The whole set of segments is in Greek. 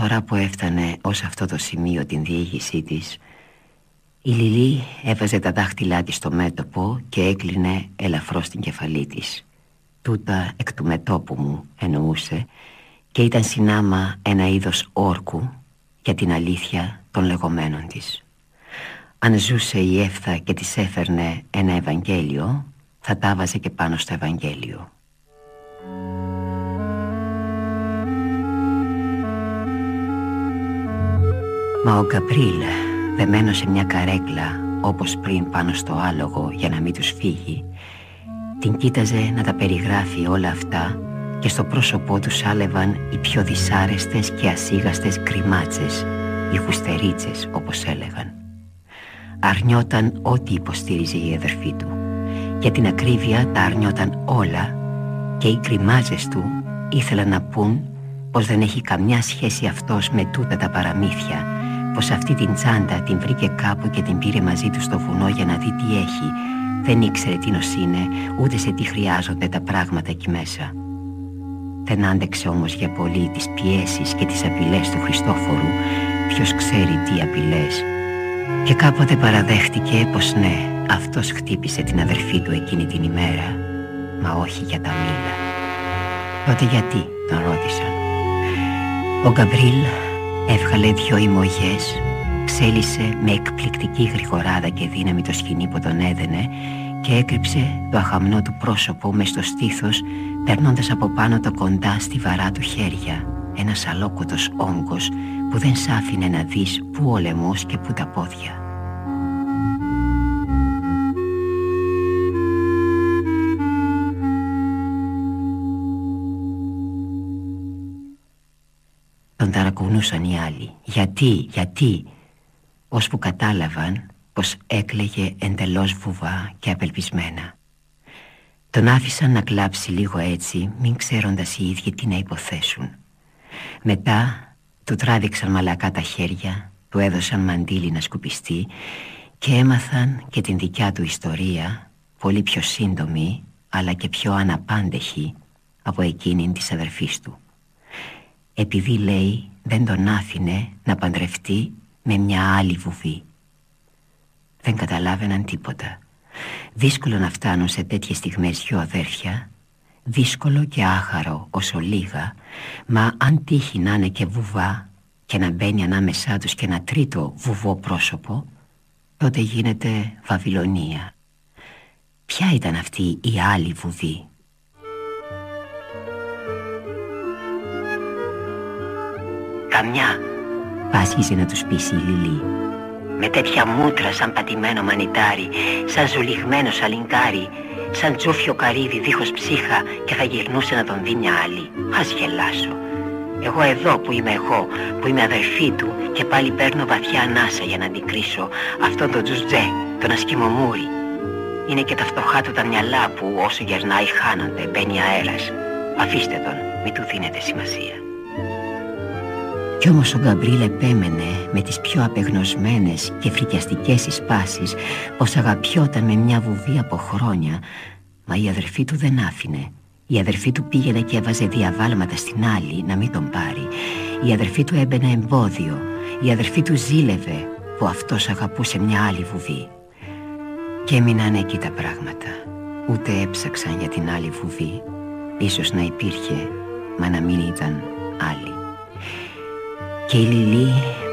Ζηράνα Ζατέλη. σε αυτό το σημείο την διήγησή της η Λιλή έβαζε τα δάχτυλά της στο μέτωπο και έκλεινε ελαφρώς την κεφαλή της Τούτα εκ του μετόπου μου εννοούσε και ήταν συνάμα ένα είδος όρκου για την αλήθεια των λεγόμενων της Αν ζούσε η Εύθα και της έφερνε ένα Ευαγγέλιο θα τα βάζε και πάνω στο Ευαγγέλιο Μα ο Γκαμπρίλ, δεμένος σε μια καρέκλα όπως πριν πάνω στο άλογο για να μην τους φύγει την κοίταζε να τα περιγράφει όλα αυτά και στο πρόσωπό τους άλευαν οι πιο δυσάρεστες και ασίγαστες κρυμάτσες, οι χουστερίτσες όπως έλεγαν. Αρνιόταν ό,τι υποστήριζε η αδερφή του. Για την ακρίβεια τα αρνιόταν όλα και οι κρυμάτσες του ήθελαν να πούν πως δεν έχει καμιά σχέση αυτός με τούτα τα παραμύθια πως αυτή την τσάντα την βρήκε κάπου και την πήρε μαζί του στο βουνό για να δει τι έχει. Δεν ήξερε τι είναι, ούτε σε τι χρειάζονται τα πράγματα εκεί μέσα. Δεν άντεξε όμως για πολύ τις πιέσεις και τις απειλές του Χριστόφορου. Ποιος ξέρει τι απειλές. Και κάποτε παραδέχτηκε πως ναι, αυτός χτύπησε την αδερφή του εκείνη την ημέρα. Μα όχι για τα μήλα. Τότε γιατί, τον ρώτησαν. Ο Γκαμπρίλ Έβγαλε δυο ημωγές Ξέλισε με εκπληκτική γρηγοράδα και δύναμη το σκηνή που τον έδαινε Και έκρυψε το αχαμνό του πρόσωπο με στο στήθος Παίρνοντας από πάνω το κοντά στη βαρά του χέρια. Ένας αλόκοτος όγκος που δεν σ' άφηνε να δεις πού ο λαιμός και πού τα πόδια Τον ταρακουνούσαν οι άλλοι. Γιατί, γιατί Ώσπου κατάλαβαν πως έκλαιγε εντελώς βουβά και απελπισμένα. Τον άφησαν να κλάψει λίγο έτσι Μην ξέροντας οι ίδιοι τι να υποθέσουν. Μετά του τράβηξαν μαλακά τα χέρια Του έδωσαν μαντίλι να σκουπιστεί Και έμαθαν και την δικιά του ιστορία Πολύ πιο σύντομη αλλά και πιο αναπάντεχη από εκείνη της αδερφής του επειδή λέει δεν τον άφηνε να παντρευτεί με μια άλλη βουβή. Δεν καταλάβαιναν τίποτα. Δύσκολο να φτάνουν σε τέτοιες στιγμές δυο αδέρφια, δύσκολο και άχαρο όσο λίγα, μα αν τύχει να είναι και βουβά και να μπαίνει ανάμεσά τους και ένα τρίτο βουβό πρόσωπο, τότε γίνεται Βαβυλωνία. Ποια ήταν αυτή η άλλη βουβή; Καμιά Πάσχιζε να τους πείσει η Λιλή Με τέτοια μούτρα σαν πατημένο μανιτάρι Σαν ζουλιγμένο σαλιγκάρι Σαν τσούφιο καρύδι δίχως ψύχα Και θα γυρνούσε να τον δει μια άλλη Ας γελάσω εγώ εδώ που είμαι εγώ, που είμαι αδερφή του και πάλι παίρνω βαθιά ανάσα για να αντικρίσω αυτόν τον τζουτζέ, τον ασκημομούρι. Είναι και τα φτωχά του τα μυαλά που όσο γερνάει χάνονται, μπαίνει αέρας. Αφήστε τον, μη του δίνετε σημασία. Κι όμως ο Γκαμπρίλ επέμενε με τις πιο απεγνωσμένες και φρικιαστικές εισπάσεις πως αγαπιόταν με μια βουβή από χρόνια Μα η αδερφή του δεν άφηνε. Η αδερφή του πήγαινε και έβαζε διαβάλματα στην άλλη να μην τον πάρει. Η αδερφή του έμπαινε εμπόδιο. Η αδερφή του ζήλευε που αυτός αγαπούσε μια άλλη βουβή. Και έμειναν εκεί τα πράγματα. Ούτε έψαξαν για την άλλη βουβή. Ίσως να υπήρχε μα να μην ήταν άλλη και η Λιλή,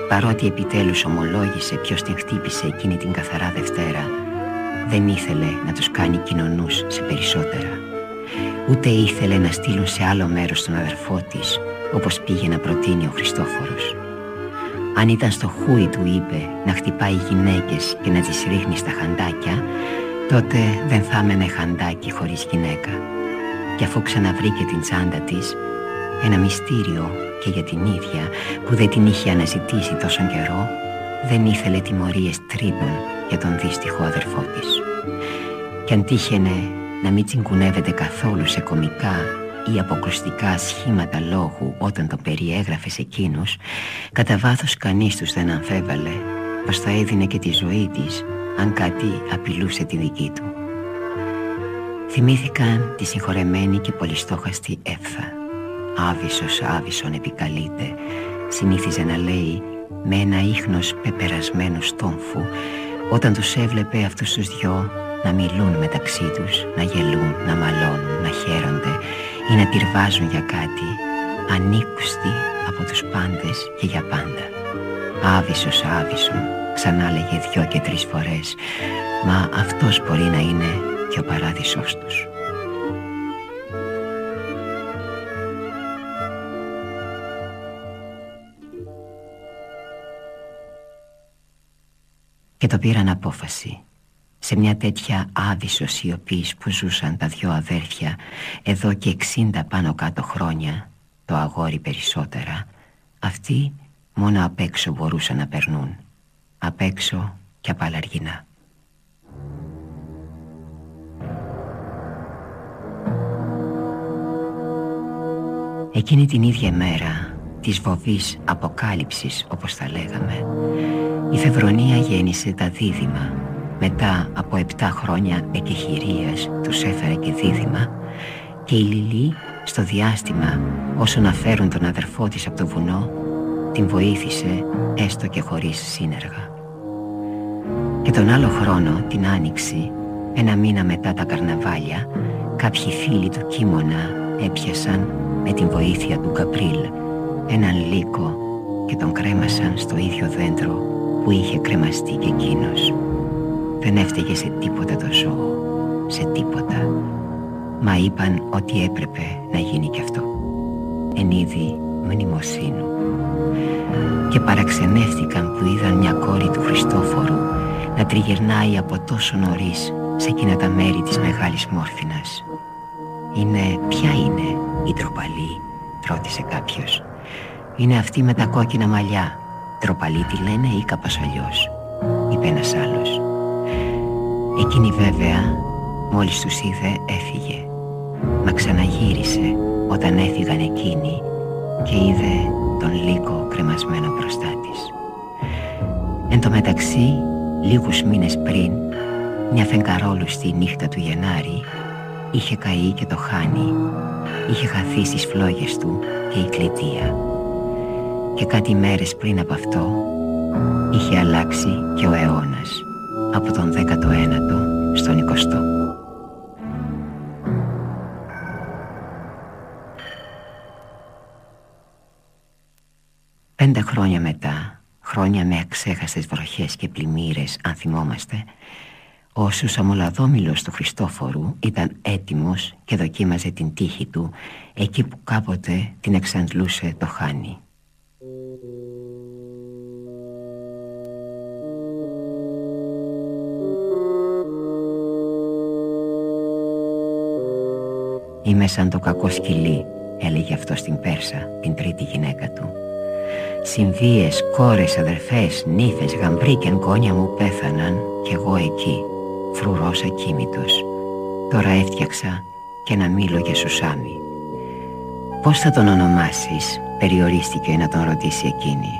παρότι επιτέλους ομολόγησε ποιος την χτύπησε εκείνη την καθαρά Δευτέρα, δεν ήθελε να τους κάνει κοινωνούς σε περισσότερα. Ούτε ήθελε να στείλουν σε άλλο μέρος τον αδερφό της, όπως πήγε να προτείνει ο Χριστόφορος. Αν ήταν στο χούι του είπε να χτυπάει γυναίκες και να τις ρίχνει στα χαντάκια, τότε δεν θα έμενε χαντάκι χωρίς γυναίκα. Και αφού ξαναβρήκε την τσάντα της, ένα μυστήριο και για την ίδια που δεν την είχε αναζητήσει τόσο καιρό δεν ήθελε τιμωρίες τρίτων για τον δύστιχο αδερφό της. Κι αν τύχαινε να μην τσιγκουνεύεται καθόλου σε κομικά ή αποκρουστικά σχήματα λόγου όταν τον περιέγραφε σε εκείνους, κατά βάθος κανείς τους δεν αμφέβαλε πως θα έδινε και τη ζωή της αν κάτι απειλούσε τη δική του. Θυμήθηκαν τη συγχωρεμένη και πολυστόχαστη έφθα Άβυσος άβυσον επικαλείται. Συνήθιζε να λέει με ένα ίχνος πεπερασμένου στόμφου Όταν τους έβλεπε αυτούς τους δυο να μιλούν μεταξύ τους Να γελούν, να μαλώνουν, να χαίρονται Ή να τυρβάζουν για κάτι Ανήκουστοι από τους πάντες και για πάντα Άβυσος άβυσον Ξανά λέγε δυο και τρεις φορές Μα αυτός μπορεί να είναι και ο παράδεισός τους και το πήραν απόφαση. Σε μια τέτοια άδυσο σιωπής που ζούσαν τα δυο αδέρφια εδώ και εξήντα πάνω κάτω χρόνια, το αγόρι περισσότερα, αυτοί μόνο απ' έξω μπορούσαν να περνούν. Απ' έξω και απαλαργινά. Εκείνη την ίδια μέρα της βοβής αποκάλυψης όπως τα λέγαμε η Φεβρονία γέννησε τα δίδυμα μετά από επτά χρόνια εκεχηρίας τους έφερε και δίδυμα και η Λιλή στο διάστημα όσο να φέρουν τον αδερφό της από το βουνό την βοήθησε έστω και χωρίς σύνεργα. Και τον άλλο χρόνο την άνοιξη ένα μήνα μετά τα καρναβάλια κάποιοι φίλοι του Κίμωνα έπιασαν με την βοήθεια του Καπρίλ έναν λύκο και τον κρέμασαν στο ίδιο δέντρο που είχε κρεμαστεί και εκείνος. Δεν έφταιγε σε τίποτα το ζώο, σε τίποτα. Μα είπαν ότι έπρεπε να γίνει κι αυτό. Εν είδη μνημοσύνου. Και παραξενεύτηκαν που είδαν μια κόρη του Χριστόφορου να τριγυρνάει από τόσο νωρίς σε εκείνα τα μέρη της μεγάλης μόρφινας. Είναι, ποια είναι η τροπαλή, ρώτησε κάποιος. Είναι αυτή με τα κόκκινα μαλλιά Τροπαλή τη λένε ή κάπως αλλιώς. Είπε ένας άλλος. Εκείνη βέβαια μόλις τους είδε έφυγε. Μα ξαναγύρισε όταν έφυγαν εκείνοι Και είδε τον λύκο κρεμασμένο μπροστά της. Εν τω μεταξύ λίγους μήνες πριν Μια φεγγαρόλου στη νύχτα του Γενάρη Είχε καεί και το χάνει. Είχε χαθεί στις φλόγες του και η κλητεία και κάτι μέρες πριν από αυτό είχε αλλάξει και ο αιώνας από τον 19ο στον 20ο. Πέντε χρόνια μετά, χρόνια με αξέχαστες βροχές και πλημμύρες αν θυμόμαστε, ο Σουσαμολαδόμηλος του Χριστόφορου ήταν έτοιμος και δοκίμαζε την τύχη του εκεί που κάποτε την εξαντλούσε το χάνι. Είμαι σαν το κακό σκυλί, έλεγε αυτό στην Πέρσα, την τρίτη γυναίκα του. Συμβίες, κόρες, αδερφές, νύφες, γαμπροί και εγγόνια μου πέθαναν κι εγώ εκεί, φρουρός ακίμητος. Τώρα έφτιαξα και ένα μήλο για σουσάμι. Πώς θα τον ονομάσεις, περιορίστηκε να τον ρωτήσει εκείνη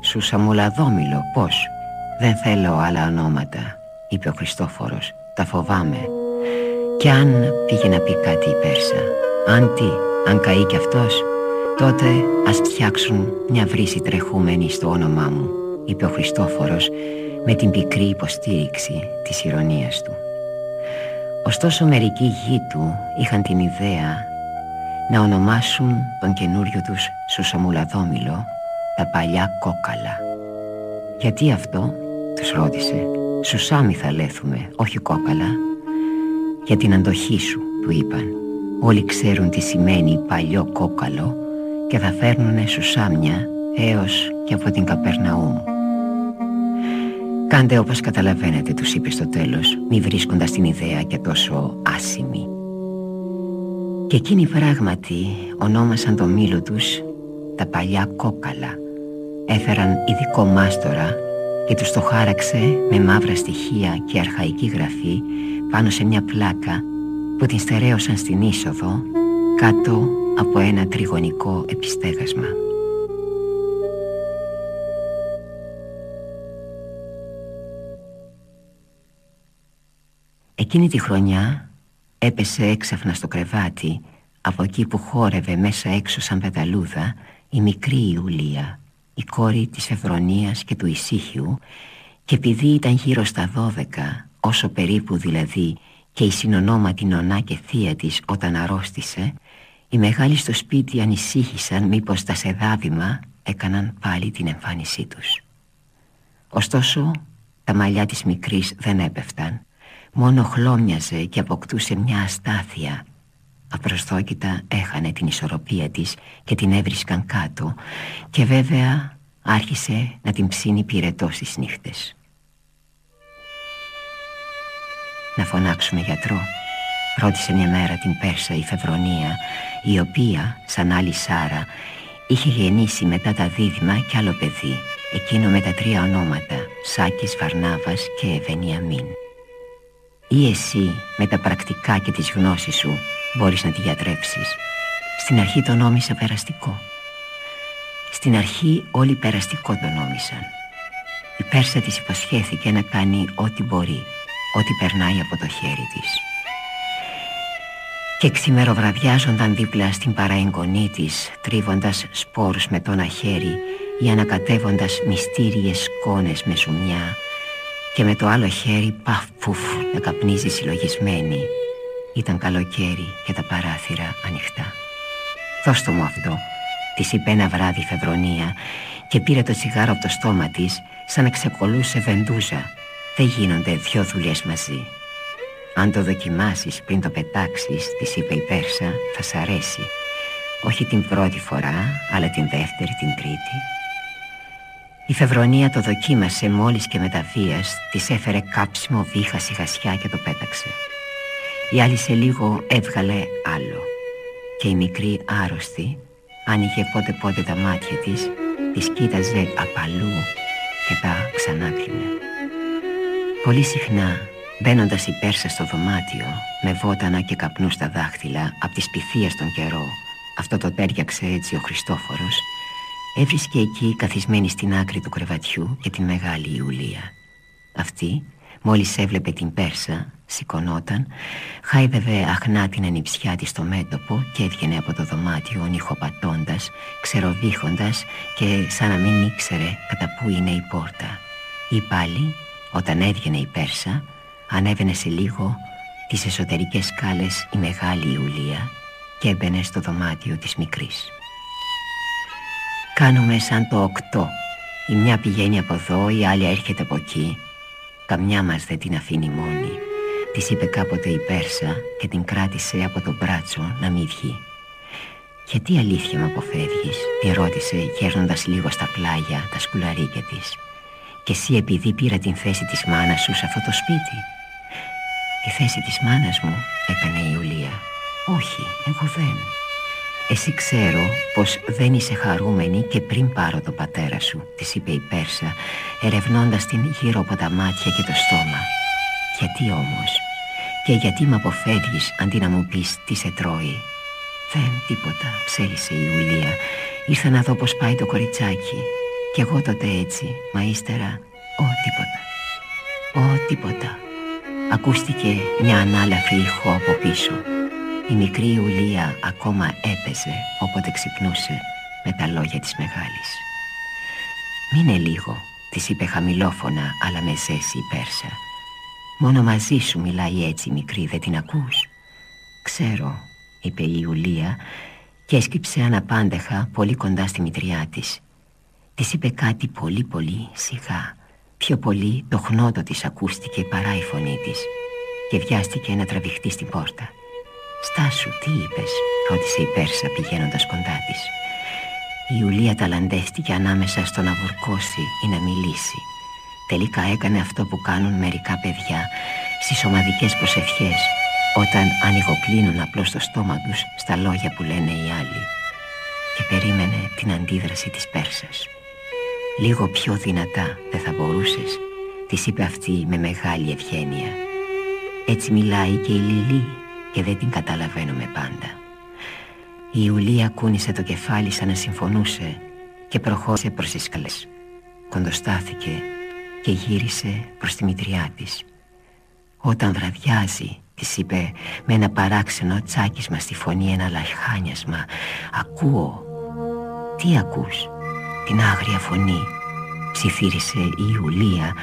Σου Σαμουλαδόμηλο πως Δεν θέλω άλλα ονόματα είπε ο Χριστόφορος Τα φοβάμαι Κι αν πήγε να πει κάτι η Πέρσα Αν τι, αν καεί κι αυτός Τότε ας φτιάξουν μια βρύση τρεχούμενη στο όνομά μου είπε ο Χριστόφορος με την πικρή υποστήριξη της ηρωνίας του Ωστόσο μερικοί γη του είχαν την ιδέα να ονομάσουν τον καινούριο τους Σουσαμουλαδόμηλο τα παλιά κόκαλα. Γιατί αυτό, τους ρώτησε, Σουσάμι θα λέθουμε, όχι κόκαλα. Για την αντοχή σου, του είπαν. Όλοι ξέρουν τι σημαίνει παλιό κόκαλο και θα φέρνουνε σουσάμια έως και από την Καπερναούμ. Κάντε όπως καταλαβαίνετε, τους είπε στο τέλος, μη βρίσκοντας την ιδέα και τόσο άσημη. Και εκείνοι πράγματι ονόμασαν το μήλο τους τα παλιά κόκαλα. Έφεραν ειδικό μάστορα και τους το χάραξε με μαύρα στοιχεία και αρχαϊκή γραφή πάνω σε μια πλάκα που την στερέωσαν στην είσοδο κάτω από ένα τριγωνικό επιστέγασμα. Εκείνη τη χρονιά έπεσε έξαφνα στο κρεβάτι από εκεί που χόρευε μέσα έξω σαν πεταλούδα η μικρή Ιουλία, η κόρη της Ευρωνίας και του Ισύχιου και επειδή ήταν γύρω στα δώδεκα, όσο περίπου δηλαδή και η συνονόματη νονά και θεία της όταν αρρώστησε, οι μεγάλοι στο σπίτι ανησύχησαν μήπως τα σεδάβημα έκαναν πάλι την εμφάνισή τους. Ωστόσο, τα μαλλιά της μικρής δεν έπεφταν Μόνο χλώμιαζε και αποκτούσε μια αστάθεια Απροσδόκητα έχανε την ισορροπία της και την έβρισκαν κάτω Και βέβαια άρχισε να την ψήνει πυρετό στις νύχτες. Να φωνάξουμε γιατρό Ρώτησε μια μέρα την Πέρσα η Φεβρονία Η οποία, σαν άλλη Σάρα Είχε γεννήσει μετά τα δίδυμα κι άλλο παιδί Εκείνο με τα τρία ονόματα Σάκης, Βαρνάβας και Ευενιαμίν. Ή εσύ με τα πρακτικά και τις γνώσεις σου μπορείς να τη γιατρέψεις. Στην αρχή το νόμισα περαστικό. Στην αρχή όλοι περαστικό το νόμισαν. Η Πέρσα της υποσχέθηκε να κάνει ό,τι μπορεί Ό,τι περνάει από το χέρι της. Και ξημεροβραδιάζονταν δίπλα στην παραεγγονή της Τρίβοντας σπόρους με το ένα χέρι Ή ανακατεύοντας μυστήριες σκόνες με σουμιά και με το άλλο χέρι παφ πουφ να καπνίζει συλλογισμένη. Ήταν καλοκαίρι και τα παράθυρα ανοιχτά. «Δώσ' το μου αυτό», της είπε ένα βράδυ η Φεβρονία και πήρε το τσιγάρο από το στόμα της σαν να ξεκολούσε βεντούζα. Δεν γίνονται δυο δουλειές μαζί. «Αν το δοκιμάσεις πριν το πετάξεις», της είπε η Πέρσα, «θα σ' αρέσει. Όχι την πρώτη φορά, αλλά την δεύτερη, την τρίτη». Η Φεβρονία το δοκίμασε μόλις και με τα βίας Της έφερε κάψιμο βήχα σιγασιά και το πέταξε Η άλλη σε λίγο έβγαλε άλλο. Και η μικρή άρρωστη άνοιγε πότε πότε τα μάτια της Της κοίταζε απαλού και τα ξανάκλεινε. Πολύ συχνά μπαίνοντας η Πέρσα στο δωμάτιο Με βότανα και καπνούς στα δάχτυλα Απ' τις πυθίες τον καιρό Αυτό το τέριαξε έτσι ο Χριστόφορος Έβρισκε εκεί καθισμένη στην άκρη του κρεβατιού και την μεγάλη Ιουλία. Αυτή μόλις έβλεπε την Πέρσα σηκωνόταν Χάιδευε αχνά την ανιψιά της στο μέτωπο Και έβγαινε από το δωμάτιο νυχοπατώντας Ξεροβήχοντας και σαν να μην ήξερε κατά πού είναι η πόρτα. Ή πάλι όταν έβγαινε η Πέρσα Ανέβαινε σε λίγο τις εσωτερικές σκάλες η μεγάλη Ιουλία Και έμπαινε στο δωμάτιο της μικρής. Κάνουμε σαν το οκτώ. Η μια πηγαίνει από εδώ, η άλλη έρχεται από εκεί Καμιά μας δεν την αφήνει μόνη. Της είπε κάποτε η Πέρσα και την κράτησε από το μπράτσο να μην βγει. «Γιατί αλήθεια με αποφεύγεις» τη ρώτησε γέρνοντας λίγο στα πλάγια τα σκουλαρίκια της. «Και εσύ επειδή πήρα την θέση της μάνας σου σε αυτό το σπίτι» «Τη θέση της μάνας μου» έκανε η Ιουλία. «Όχι, εγώ δεν» Εσύ ξέρω πως δεν είσαι χαρούμενη και πριν πάρω το πατέρα σου Της είπε η Πέρσα ερευνώντας την γύρω από τα μάτια και το στόμα. Γιατί όμως Και γιατί με αποφεύγεις αντί να μου πεις τι σε τρώει; Δεν τίποτα ψέλισε η Ιουλία. Ήρθα να δω πως πάει το κοριτσάκι. Κι εγώ τότε έτσι Μα ύστερα Ω τίποτα Ω τίποτα Ακούστηκε μια ανάλαφη ηχό από πίσω Η μικρή Ιουλία ακόμα έπαιζε Όποτε ξυπνούσε Με τα λόγια της μεγάλης. «Μείνε λίγο», της είπε χαμηλόφωνα αλλά με ζέση η Πέρσα. «Μόνο μαζί σου μιλάει έτσι μικρή, δεν την ακούς» «Ξέρω», είπε η Ιουλία και έσκυψε αναπάντεχα πολύ κοντά στη μητριά της. Της είπε κάτι πολύ πολύ σιγά. Πιο πολύ το χνότο της ακούστηκε παρά η φωνή της Και βιάστηκε να τραβηχτεί στην πόρτα «Στάσου, τι είπες» ρώτησε η Πέρσα πηγαίνοντας κοντά της. Η Ιουλία ταλαντεύτηκε ανάμεσα στο να βουρκώσει ή να μιλήσει. Τελικά έκανε αυτό που κάνουν μερικά παιδιά Στις ομαδικές προσευχές Όταν ανοιγοκλίνουν απλώς το στόμα τους Στα λόγια που λένε οι άλλοι. Και περίμενε την αντίδραση της Πέρσας. Λίγο πιο δυνατά δεν θα μπορούσες Της είπε αυτή με μεγάλη ευγένεια. Έτσι μιλάει και η Λιλή Και δεν την καταλαβαίνουμε πάντα η Ιουλία κούνησε το κεφάλι σαν να συμφωνούσε και προχώρησε προς τις σκαλές. Κοντοστάθηκε και γύρισε προς τη μητριά της. Όταν βραδιάζει, της είπε με ένα παράξενο τσάκισμα στη φωνή ένα λαχάνιασμα «Ακούω». «Τι ακούς» την άγρια φωνή ψιθύρισε η Ιουλία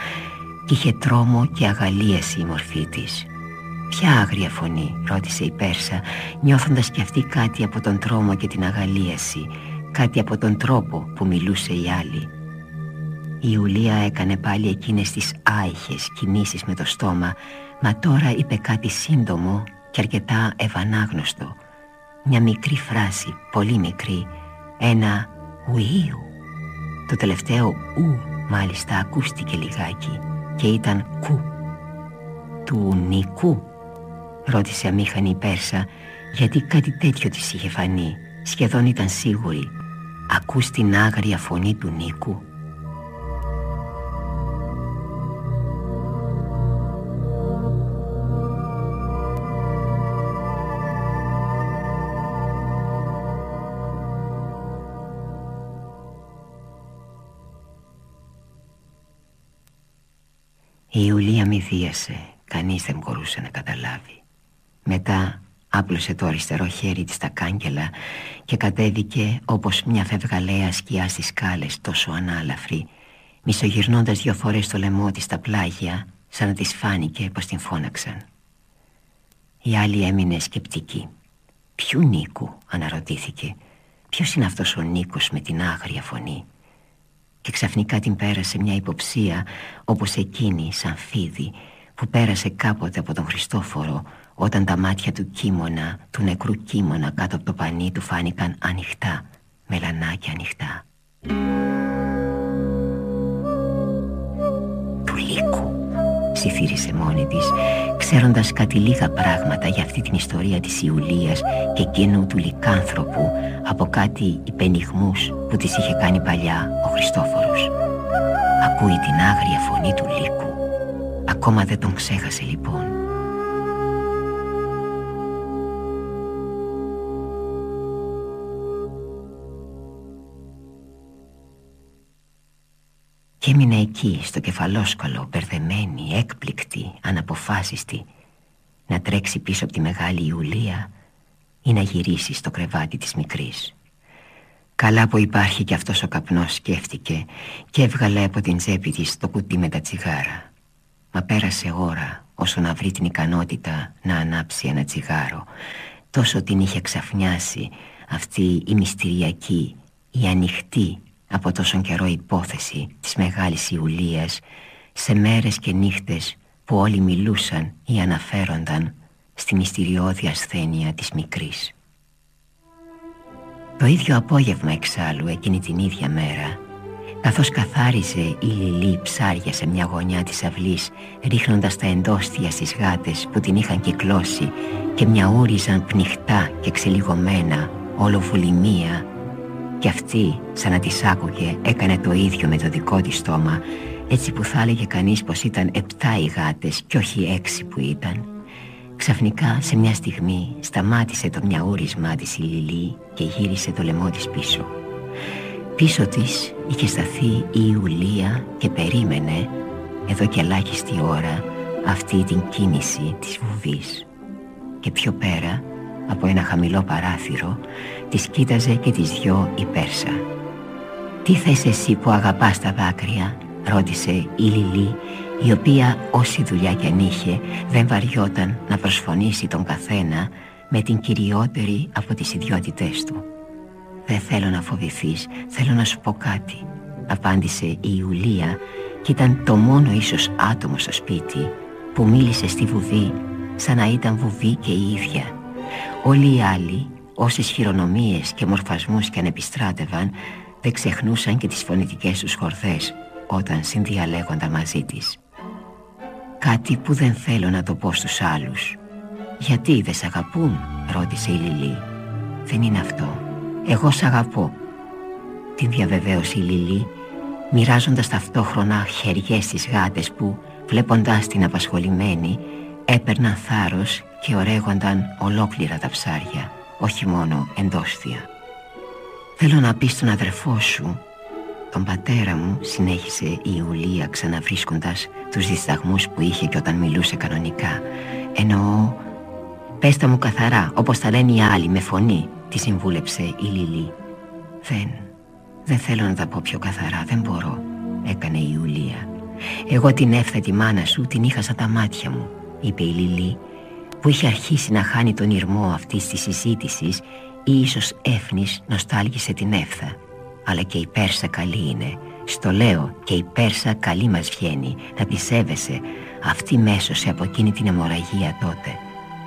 και είχε τρόμο και αγαλίαση η μορφή της Ποια άγρια φωνή, ρώτησε η Πέρσα, νιώθοντας κι αυτή κάτι από τον τρόμο και την αγαλίαση, κάτι από τον τρόπο που μιλούσε η άλλη. Η Ιουλία έκανε πάλι εκείνες τις άϊχες κινήσεις με το στόμα, μα τώρα είπε κάτι σύντομο και αρκετά ευανάγνωστο. Μια μικρή φράση, πολύ μικρή, ένα ουίου. Το τελευταίο ου μάλιστα ακούστηκε λιγάκι και ήταν κου. Του Νικού Ρώτησε αμήχανη η Πέρσα γιατί κάτι τέτοιο της είχε φανεί. Σχεδόν ήταν σίγουρη. Ακούς την άγρια φωνή του Νίκου. Η Ιουλία μηδίασε Κανείς δεν μπορούσε να καταλάβει μετά άπλωσε το αριστερό χέρι της στα κάγκελα και κατέβηκε όπως μια φευγαλαία σκιά στις σκάλες τόσο ανάλαφρη μισογυρνώντας δυο φορές το λαιμό της στα πλάγια σαν να της φάνηκε πως την φώναξαν. Η άλλη έμεινε σκεπτική. Ποιου Νίκου αναρωτήθηκε. Ποιος είναι αυτός ο Νίκος με την άγρια φωνή. Και ξαφνικά την πέρασε μια υποψία όπως εκείνη σαν φίδι που πέρασε κάποτε από τον Χριστόφορο όταν τα μάτια του κίμωνα, του νεκρού κίμωνα κάτω από το πανί του φάνηκαν ανοιχτά, μελανάκια ανοιχτά. Του λύκου, ψιθύρισε μόνη της, ξέροντας κάτι λίγα πράγματα για αυτή την ιστορία της Ιουλίας και εκείνου του λυκάνθρωπου από κάτι υπενιγμούς που της είχε κάνει παλιά ο Χριστόφορος. Ακούει την άγρια φωνή του λύκου. Ακόμα δεν τον ξέχασε λοιπόν. Και έμεινε εκεί στο κεφαλόσκολο, μπερδεμένη, έκπληκτη, αναποφάσιστη να τρέξει πίσω από τη μεγάλη Ιουλία ή να γυρίσει στο κρεβάτι της μικρής. Καλά που υπάρχει και αυτός ο καπνός σκέφτηκε και έβγαλε από την τσέπη της το κουτί με τα τσιγάρα. Μα πέρασε ώρα όσο να βρει την ικανότητα να ανάψει ένα τσιγάρο. Τόσο την είχε ξαφνιάσει αυτή η μυστηριακή, η ανοιχτή από τόσον καιρό υπόθεση της Μεγάλης Ιουλίας σε μέρες και νύχτες που όλοι μιλούσαν ή αναφέρονταν στη μυστηριώδη ασθένεια της μικρής. Το ίδιο απόγευμα εξάλλου εκείνη την ίδια μέρα καθώς καθάριζε η Λιλή ψάρια σε μια γωνιά της αυλής ρίχνοντας τα εντόστια στις γάτες που την είχαν κυκλώσει και μιαούριζαν πνιχτά και ξελιγωμένα όλο βουλημία κι αυτή, σαν να της άκουγε, έκανε το ίδιο με το δικό της στόμα Έτσι που θα έλεγε κανείς πως ήταν επτά οι γάτες κι όχι έξι που ήταν. Ξαφνικά σε μια στιγμή σταμάτησε το μιαούρισμά της η Λιλή και γύρισε το λαιμό της πίσω. Πίσω της είχε σταθεί η Ιουλία και περίμενε εδώ και ελάχιστη ώρα αυτή την κίνηση της βουβής. Και πιο πέρα από ένα χαμηλό παράθυρο της κοίταζε και τις δυο η Πέρσα «Τι θες εσύ που αγαπάς τα δάκρυα» ρώτησε η Λιλή η οποία όση δουλειά κι αν είχε δεν βαριόταν να προσφωνήσει τον καθένα με την κυριότερη από τις ιδιότητές του «Δεν θέλω να φοβηθείς, θέλω να σου πω κάτι» απάντησε η Ιουλία και ήταν το μόνο ίσως άτομο στο σπίτι που μίλησε στη βουβή σαν να ήταν βουβή και η ίδια. Όλοι οι άλλοι, όσες χειρονομίες και μορφασμούς και αν επιστράτευαν, δεν ξεχνούσαν και τις φωνητικές τους χορδές όταν συνδιαλέγονταν μαζί της. Κάτι που δεν θέλω να το πω στους άλλους. «Γιατί δεν σ' αγαπούν» ρώτησε η Λιλή. «Δεν είναι αυτό. Εγώ σ' αγαπώ». Την διαβεβαίωσε η Λιλή μοιράζοντας ταυτόχρονα χεριές στις γάτες που, βλέποντάς την απασχολημένη, έπαιρναν θάρρος και ωραίγονταν ολόκληρα τα ψάρια, όχι μόνο εντόστια. «Θέλω να πεις στον αδερφό σου, τον πατέρα μου», συνέχισε η Ιουλία ξαναβρίσκοντας τους δισταγμούς που είχε και όταν μιλούσε κανονικά. «Εννοώ, πες τα μου καθαρά, όπως τα λένε οι άλλοι, με φωνή», τη συμβούλεψε η Λιλή. «Δεν, δεν θέλω να τα πω πιο καθαρά, δεν μπορώ, έκανε η Ιουλία. Εγώ την έφθετη μάνα σου την είχα σαν τα μάτια μου, είπε η Λιλή, που είχε αρχίσει να χάνει τον ήρμό αυτής της συζήτησης ή ίσως έφνης νοστάλγησε την έφθα. Αλλά και η Πέρσα καλή είναι. Στο λέω και η Πέρσα καλή μας βγαίνει, να της σέβεσαι. Αυτή μέσωσε από εκείνη την αιμορραγία τότε.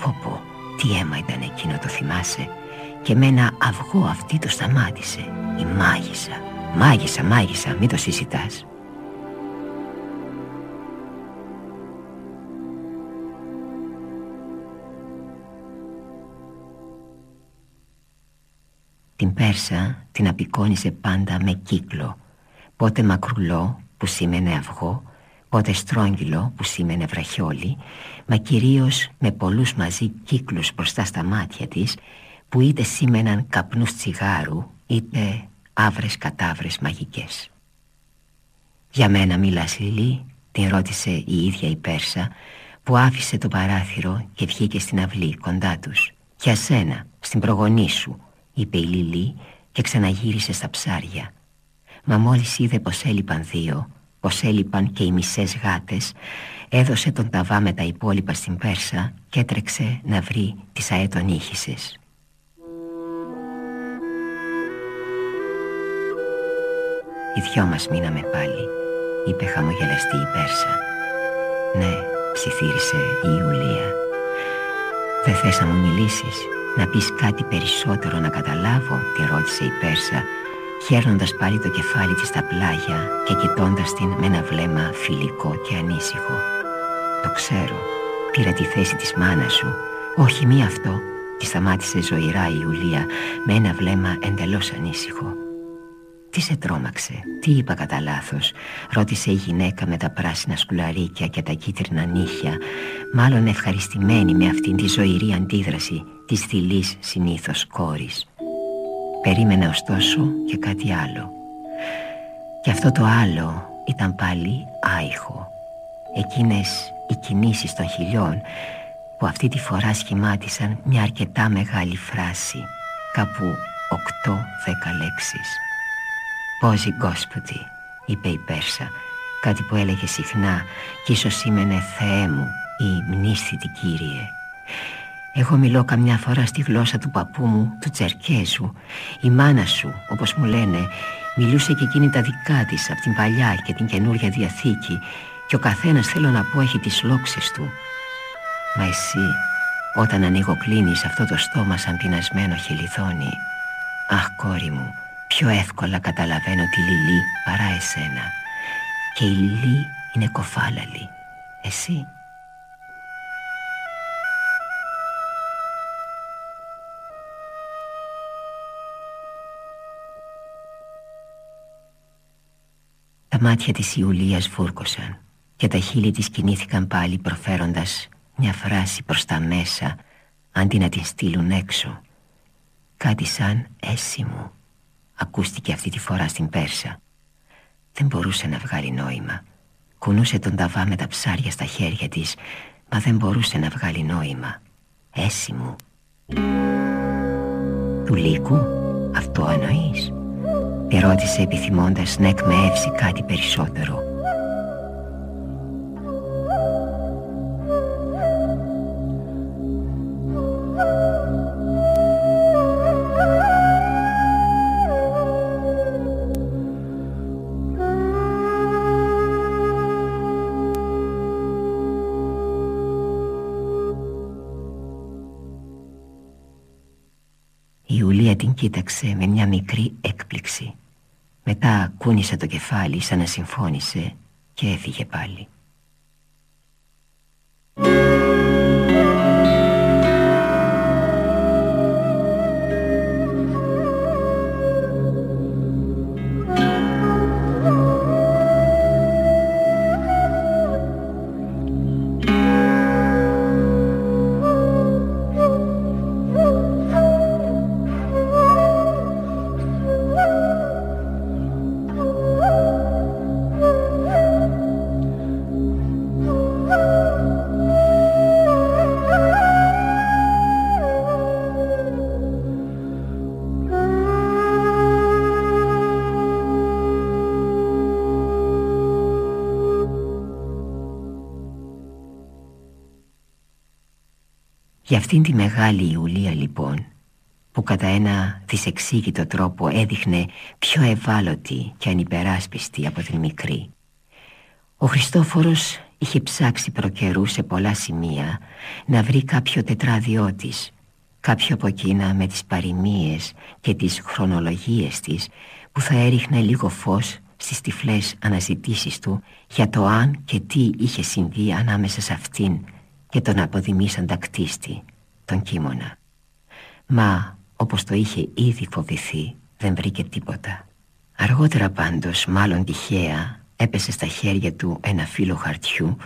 Πω πω, τι αίμα ήταν εκείνο το θυμάσαι; Και με ένα αυγό αυτή το σταμάτησε η μάγισσα μάγισσα μάγισσα μην το συζητάς Την Πέρσα την απεικόνιζε πάντα με κύκλο Πότε μακρουλό που σήμαινε αυγό Πότε στρόγγυλο που σήμαινε βραχιόλι Μα κυρίως με πολλούς μαζί κύκλους μπροστά στα μάτια της που είτε σήμαιναν καπνούς τσιγάρου είτε άβρες κατάβρες μαγικές. «Για μένα μιλάς Λιλή» την ρώτησε η ίδια η Πέρσα που άφησε το παράθυρο και βγήκε στην αυλή κοντά τους. «Για σένα, στην προγονή σου» είπε η Λιλή και ξαναγύρισε στα ψάρια. Μα μόλις είδε πως έλειπαν δύο, πως έλειπαν και οι μισές γάτες, έδωσε τον ταβά με τα υπόλοιπα στην Πέρσα και έτρεξε να βρει τις αέτονίχησες. Οι δυο μας μείναμε πάλι Είπε χαμογελαστή η Πέρσα Ναι, ψιθύρισε η Ιουλία Δεν θες να μου μιλήσεις Να πεις κάτι περισσότερο να καταλάβω Τη ρώτησε η Πέρσα Χέρνοντας πάλι το κεφάλι της στα πλάγια Και κοιτώντας την με ένα βλέμμα φιλικό και ανήσυχο. Το ξέρω. Πήρα τη θέση της μάνας σου. Όχι μη αυτό Τη σταμάτησε ζωηρά η Ιουλία Με ένα βλέμμα εντελώς ανήσυχο. Τι σε τρόμαξε, τι είπα κατά λάθος, ρώτησε η γυναίκα με τα πράσινα σκουλαρίκια και τα κίτρινα νύχια, μάλλον ευχαριστημένη με αυτήν τη ζωηρή αντίδραση της θηλής συνήθως κόρης. Περίμενα ωστόσο και κάτι άλλο. Και αυτό το άλλο ήταν πάλι άϊχο. Εκείνες οι κινήσεις των χιλιών που αυτή τη φορά σχημάτισαν μια αρκετά μεγάλη φράση, κάπου οκτώ-δέκα λέξεις. «Πόζι Γκόσποτι», είπε η Πέρσα, κάτι που έλεγε συχνά κι ίσως σήμαινε «Θεέ μου» ή «Μνήσθητη Κύριε». Εγώ μιλώ καμιά φορά στη γλώσσα του παππού μου, του Τσερκέζου. Η μάνα σου, όπως μου λένε, μιλούσε και εκείνη τα δικά της από την Παλιά και την Καινούρια Διαθήκη και ο καθένας θέλω να πω έχει τις λόξεις του. Μα εσύ, όταν ανοίγω κλείνεις αυτό το στόμα σαν πεινασμένο χελιδόνι. Αχ κόρη μου, Πιο εύκολα καταλαβαίνω τη Λιλή παρά εσένα Και η Λιλή είναι κοφάλαλη Εσύ; Τα μάτια της Ιουλίας βούρκωσαν και τα χείλη της κινήθηκαν πάλι προφέροντας μια φράση προς τα μέσα αντί να την στείλουν έξω. Κάτι σαν έσημο ακούστηκε αυτή τη φορά στην Πέρσα. Δεν μπορούσε να βγάλει νόημα. Κουνούσε τον ταβά με τα ψάρια στα χέρια της Μα δεν μπορούσε να βγάλει νόημα. Έσι μου Του λύκου Αυτό εννοείς Ερώτησε επιθυμώντας να εκμεύσει κάτι περισσότερο την κοίταξε με μια μικρή έκπληξη. Μετά κούνησε το κεφάλι σαν να συμφώνησε και έφυγε πάλι αυτήν τη μεγάλη Ιουλία λοιπόν που κατά ένα δυσεξήγητο τρόπο έδειχνε πιο ευάλωτη και ανυπεράσπιστη από την μικρή. Ο Χριστόφορος είχε ψάξει προκαιρού σε πολλά σημεία να βρει κάποιο τετράδιό της, κάποιο από εκείνα με τις παροιμίες και τις χρονολογίες της που θα έριχνε λίγο φως στις τυφλές αναζητήσεις του για το αν και τι είχε συμβεί ανάμεσα σε αυτήν και τον αποδημήσαντα κτίστη, τον Κίμωνα. Μα, όπως το είχε ήδη φοβηθεί, δεν βρήκε τίποτα. Αργότερα πάντως, μάλλον τυχαία, έπεσε στα χέρια του ένα φύλλο χαρτιού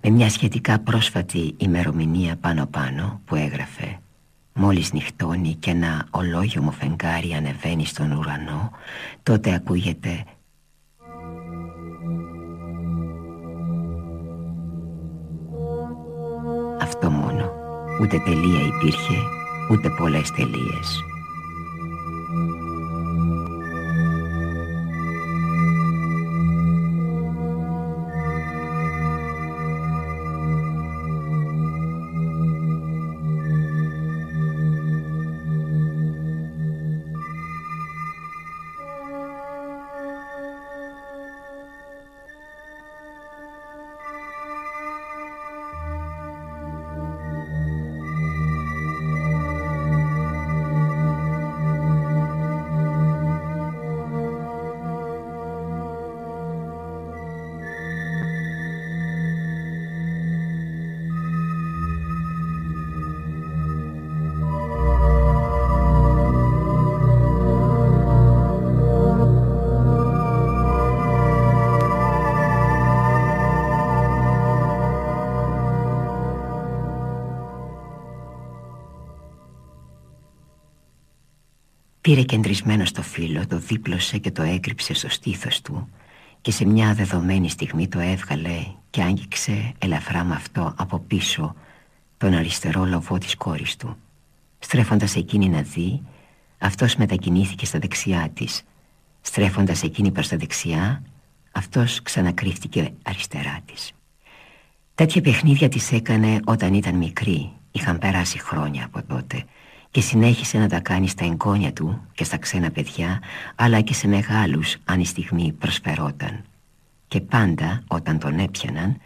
με μια σχετικά πρόσφατη ημερομηνία πάνω-πάνω που έγραφε «Μόλις νυχτώνει και ένα ολόγιομο φεγγάρι ανεβαίνει στον ουρανό, τότε ακούγεται Ούτε τελεία υπήρχε Ούτε πολλές τελείες Πήρε κεντρισμένο στο φύλλο, το δίπλωσε και το έκρυψε στο στήθος του και σε μια δεδομένη στιγμή το έβγαλε και άγγιξε ελαφρά με αυτό από πίσω τον αριστερό λοβό της κόρης του. Στρέφοντας εκείνη να δει, αυτός μετακινήθηκε στα δεξιά της. Στρέφοντας εκείνη προς τα δεξιά, αυτός ξανακρύφτηκε αριστερά της. Τέτοια παιχνίδια της έκανε όταν ήταν μικρή, είχαν περάσει χρόνια από τότε και συνέχισε να τα κάνει στα εγγόνια του και στα ξένα παιδιά αλλά και σε μεγάλους αν η στιγμή προσφερόταν. Και πάντα όταν τον έπιαναν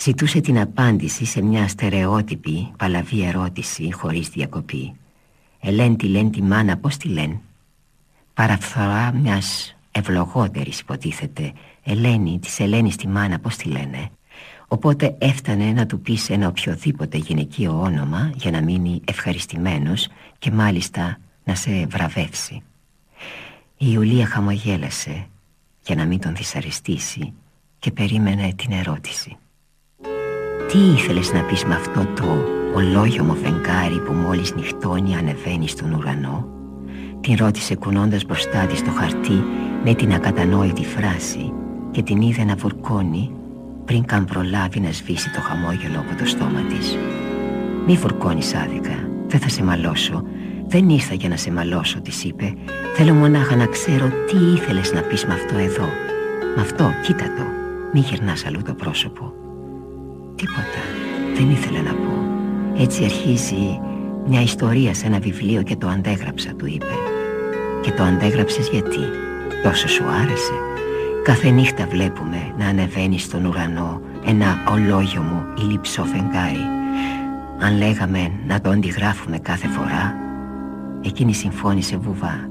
ζητούσε την απάντηση σε μια στερεότυπη παλαβή ερώτηση χωρίς διακοπή. Ελέν τη λένε τη μάνα πως τη λένε; Παραφθορά μιας ευλογότερης υποτίθεται Ελένη της Ελένης τη μάνα πως τη λένε; Οπότε έφτανε να του πεις ένα οποιοδήποτε γυναικείο όνομα για να μείνει ευχαριστημένος και μάλιστα να σε βραβεύσει. Η Ιουλία χαμογέλασε για να μην τον δυσαρεστήσει και περίμενε την ερώτηση. Τι ήθελες να πεις με αυτό το ολόγιομο φεγγάρι που μόλις νυχτώνει ανεβαίνει στον ουρανό; Την ρώτησε κουνώντας μπροστά της το χαρτί με την ακατανόητη φράση και την είδε να βουρκώνει πριν καν προλάβει να σβήσει το χαμόγελο από το στόμα της. «Μη βουρκώνεις άδικα, δεν θα σε μαλώσω. Δεν ήρθα για να σε μαλώσω», της είπε. «Θέλω μονάχα να ξέρω τι ήθελες να πεις με αυτό εδώ. Με αυτό, κοίτα το. Μη γυρνάς αλλού το πρόσωπο». «Τίποτα, δεν ήθελα να πω. Έτσι αρχίζει μια ιστορία σε ένα βιβλίο και το αντέγραψα», του είπε. «Και το αντέγραψες γιατί, τόσο σου άρεσε». Κάθε νύχτα βλέπουμε να ανεβαίνει στον ουρανό ένα ολόγιομο ή λυψό φεγγάρι. Αν λέγαμε να το αντιγράφουμε κάθε φορά, εκείνη συμφώνησε βουβά.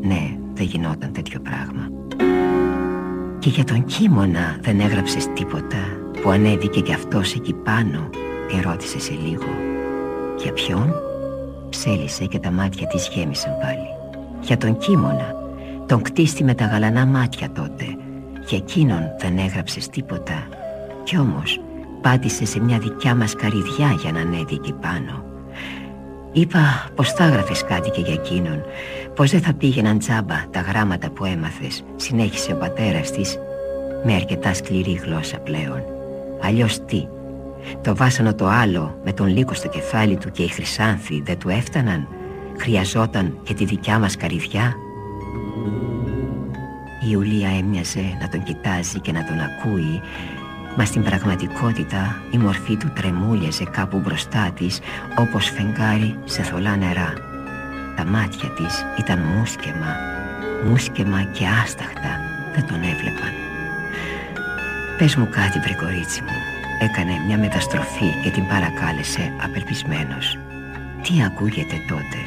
Ναι, δεν γινόταν τέτοιο πράγμα. Και για τον Κίμωνα δεν έγραψες τίποτα που ανέβηκε κι αυτός εκεί πάνω, την ρώτησε σε λίγο. Για ποιον; Ψέλισε και τα μάτια της γέμισαν πάλι. Για τον Κίμωνα, τον κτίστη με τα γαλανά μάτια τότε, για εκείνον δεν έγραψες τίποτα. Κι όμως πάτησε σε μια δικιά μας καριδιά για να ανέβει εκεί πάνω. Είπα πως θα έγραφες κάτι και για εκείνον Πως δεν θα πήγαιναν τζάμπα τα γράμματα που έμαθες Συνέχισε ο πατέρας της Με αρκετά σκληρή γλώσσα πλέον. Αλλιώς τι Το βάσανο το άλλο με τον λύκο στο κεφάλι του και οι χρυσάνθοι δεν του έφταναν; Χρειαζόταν και τη δικιά μας καριδιά; Η Ιουλία έμοιαζε να τον κοιτάζει και να τον ακούει Μα στην πραγματικότητα η μορφή του τρεμούλιαζε κάπου μπροστά της Όπως φεγγάρι σε θολά νερά. Τα μάτια της ήταν μουσκεμα Μουσκεμα και άσταχτα Δεν τον έβλεπαν. Πες μου κάτι βρε κορίτσι μου Έκανε μια μεταστροφή και την παρακάλεσε απελπισμένος. Τι ακούγεται τότε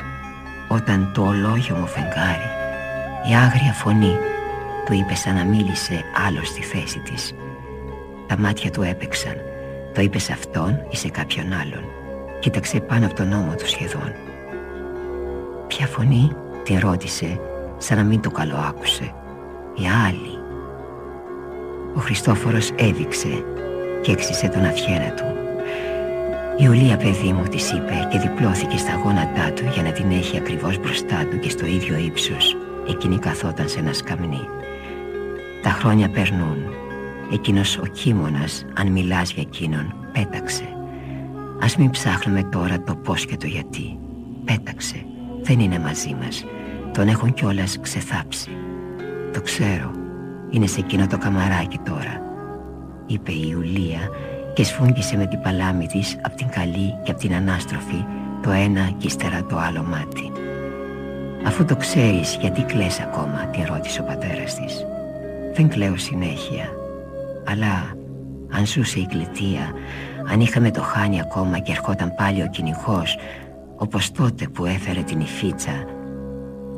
Όταν το ολόγιο μου φεγγάρι Η άγρια φωνή του είπε σαν να μίλησε άλλο στη θέση της. Τα μάτια του έπαιξαν. Το είπε σε αυτόν ή σε κάποιον άλλον. Κοίταξε πάνω από τον ώμο του σχεδόν. Ποια φωνή την ρώτησε σαν να μην το καλό άκουσε. Η άλλη. Ο Χριστόφορος έδειξε και έξισε τον αφιένα του. Η Ιουλία παιδί μου της είπε και διπλώθηκε στα γόνατά του για να την έχει ακριβώς μπροστά του και στο ίδιο ύψος. Εκείνη καθόταν σε ένα σκαμνί τα χρόνια περνούν. Εκείνος ο κίμωνας, αν μιλάς για εκείνον, πέταξε. Ας μην ψάχνουμε τώρα το πώς και το γιατί. Πέταξε, δεν είναι μαζί μας. Τον έχουν κιόλας ξεθάψει. Το ξέρω, είναι σε εκείνο το καμαράκι τώρα. Είπε η Ιουλία και σφούγγισε με την παλάμη της Απ' την καλή και απ' την ανάστροφη Το ένα και ύστερα το άλλο μάτι. Αφού το ξέρεις γιατί κλαις ακόμα Την ρώτησε ο πατέρας της δεν κλαίω συνέχεια. Αλλά αν ζούσε η κλητεία Αν είχαμε το χάνι ακόμα και ερχόταν πάλι ο κυνηγός, Όπως τότε που έφερε την υφίτσα.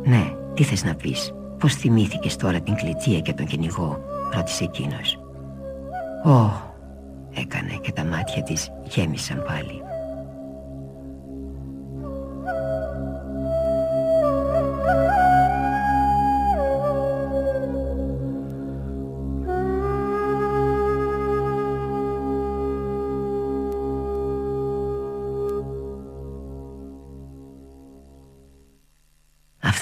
Ναι, τι θες να πεις; Πώς θυμήθηκες τώρα την κλητεία και τον κυνηγό; Ρώτησε εκείνος. Ω, έκανε και τα μάτια της γέμισαν πάλι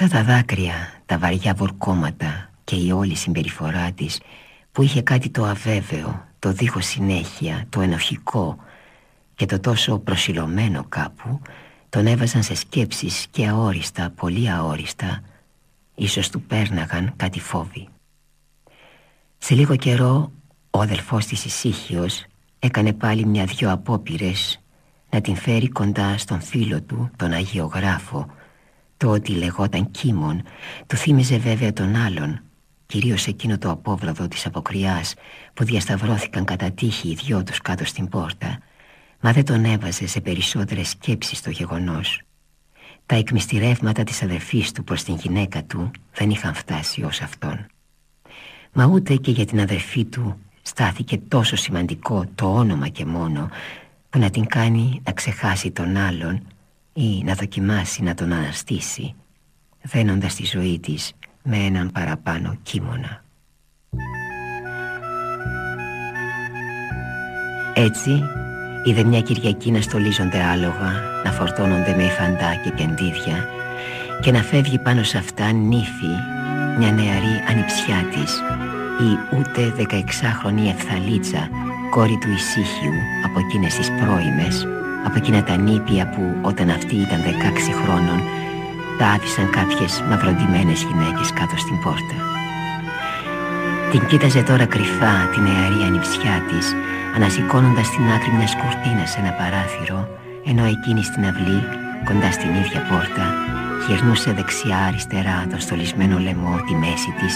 τα δάκρυα, τα βαριά βορκώματα και η όλη συμπεριφορά της που είχε κάτι το αβέβαιο, το δίχως συνέχεια, το ενοχικό και το τόσο προσιλωμένο κάπου τον έβαζαν σε σκέψεις και αόριστα, πολύ αόριστα ίσως του πέρναγαν κάτι φόβοι. Σε λίγο καιρό ο αδελφός της Ισύχιος έκανε πάλι μια-δυο απόπειρες να την φέρει κοντά στον φίλο του, τον Αγιογράφο το ότι λεγόταν Κίμων του θύμιζε βέβαια τον άλλον Κυρίως εκείνο το απόβλαδο της αποκριάς που διασταυρώθηκαν κατά τύχη οι δυο τους κάτω στην πόρτα Μα δεν τον έβαζε σε περισσότερες σκέψεις το γεγονός. Τα εκμυστηρεύματα της αδερφής του προς την γυναίκα του δεν είχαν φτάσει ως αυτόν. Μα ούτε και για την αδερφή του στάθηκε τόσο σημαντικό το όνομα και μόνο που να την κάνει να ξεχάσει τον άλλον ή να δοκιμάσει να τον αναστήσει δένοντας τη ζωή της με έναν παραπάνω κίμωνα. Έτσι είδε μια Κυριακή να στολίζονται άλογα, να φορτώνονται με υφαντά και κεντίδια και να φεύγει πάνω σε αυτά νύφη μια νεαρή ανιψιά της ή ούτε 16χρονη ευθαλίτσα κόρη του ησύχιου από εκείνες τις πρώιμες από εκείνα τα νήπια που όταν αυτή ήταν 16 χρόνων τα άφησαν κάποιες μαυροντημένες γυναίκες κάτω στην πόρτα. Την κοίταζε τώρα κρυφά την νεαρή ανιψιά της ανασηκώνοντας την άκρη μιας κουρτίνας σε ένα παράθυρο ενώ εκείνη στην αυλή κοντά στην ίδια πόρτα γυρνούσε δεξιά-αριστερά το στολισμένο λαιμό τη μέση της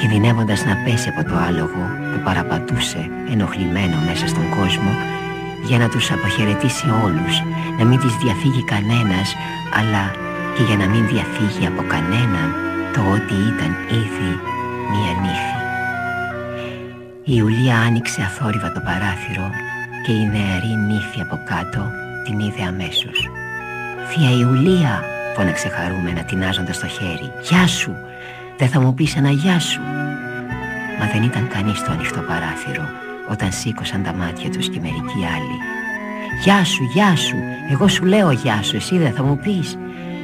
κινδυνεύοντας να πέσει από το άλογο που παραπατούσε ενοχλημένο μέσα στον κόσμο για να τους αποχαιρετήσει όλους, να μην τις διαφύγει κανένας, αλλά και για να μην διαφύγει από κανέναν το ότι ήταν ήδη μία νύφη. Η Ιουλία άνοιξε αθόρυβα το παράθυρο και η νεαρή νύφη από κάτω την είδε αμέσως. «Θεία Ιουλία», φώναξε χαρούμενα τεινάζοντας το χέρι. «Γεια σου! Δεν θα μου πεις ένα γεια σου!» Μα δεν ήταν κανείς στο ανοιχτό παράθυρο όταν σήκωσαν τα μάτια τους και μερικοί άλλοι. «Γεια σου, γεια σου! Εγώ σου λέω γεια σου, εσύ δεν θα μου πεις!»